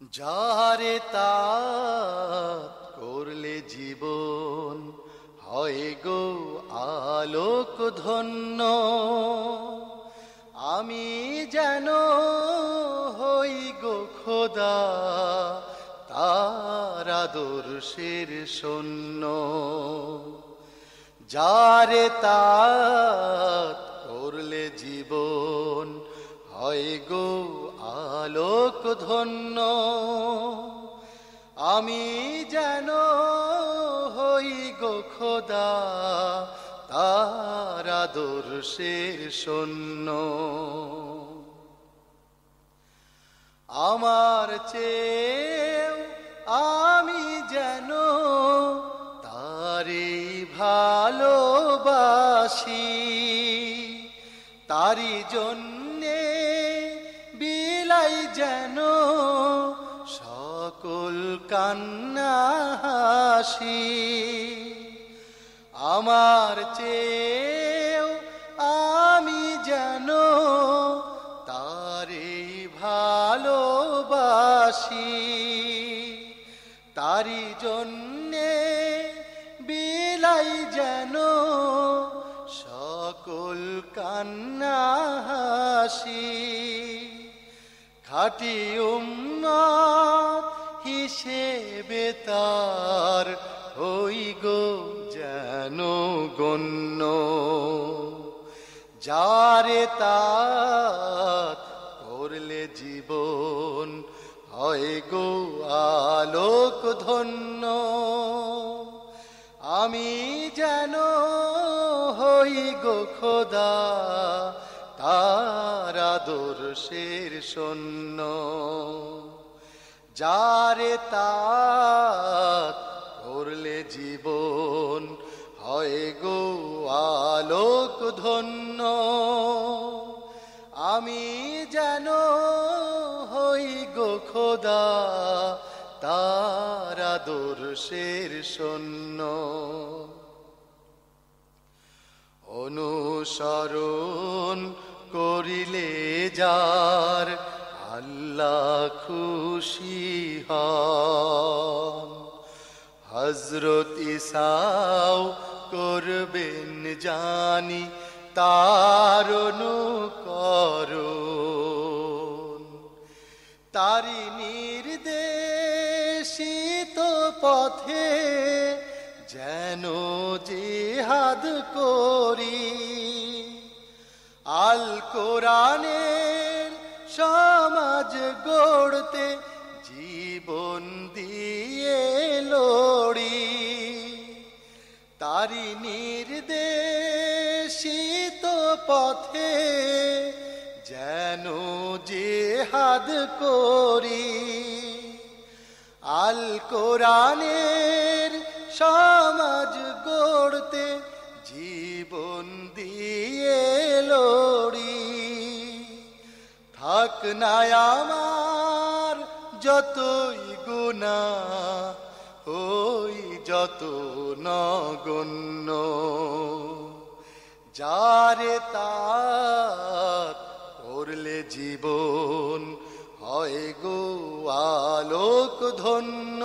যারে তা করলে জীবন হয় গো আলোক ধন্য। আমি যেন হই গো খোদা তার আদর্শের শূন্য যারে তা করলে জীবন হয় গো আলোক ধন্য, আমি যেন হই গো খোদা, তার আদর্শের শূন্য। আমার চেয়ে আমি যেন তারে ভালোবাসি তারি জন্যে বিলাই যেন সকল কান্না হাসি। আমার চেয়েও আমি যেন তারে ভালোবাসি। তারি জন্যে বিলাই যেন সকল কান্না হাসি। খাটি হিসেবে তার হই গো যেন গণ্য। যারে তার করলে জীবন হয় গো আলোক ধন্য আমি যেন হই গো খোদা তার আদর্শের শূন্য যারে তার করলে জীবন হয় গো আলোক ধন্য। আমি যেন হই গো খোদা তার আদর্শের শূন্য অনুসরণ করিলে যার আল্লাহ খুশি হজরত ইসাও করবেন জানি তার অনুকরণ। তারি নির্দেশিত পথে যেন জিহাদ করি। আল কোরআনের সমাজ গড়তে জীবন দিয়ে লড়ি। তারি নির্দেশিত পথে যেন জেহাদ করি। আল কোরআনের সমাজ গড়তে জীবন দিয়ে থাক না আমার যতই গুণা, ওই যত নগণ্য। যারে তার করলে জীবন হয় গো আলোক ধন্য।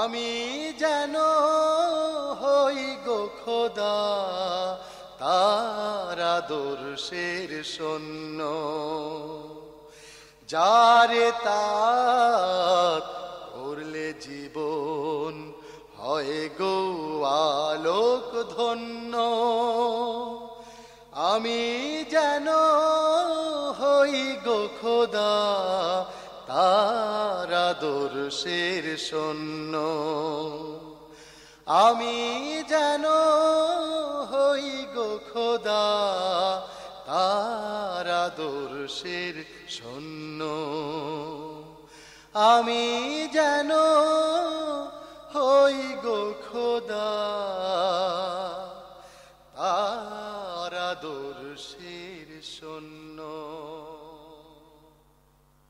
আমি যেন হই গো খোদা, তার আদর্শের শূন্য যারে তার করলে জীবন হয় গো আলোক ধন্য আমি যেন হই গো খোদা তার আদর্শের শূন্য আমি যেন হই গো খোদা তারা দর্শের শূন্য আমি যেন হই গো খোদা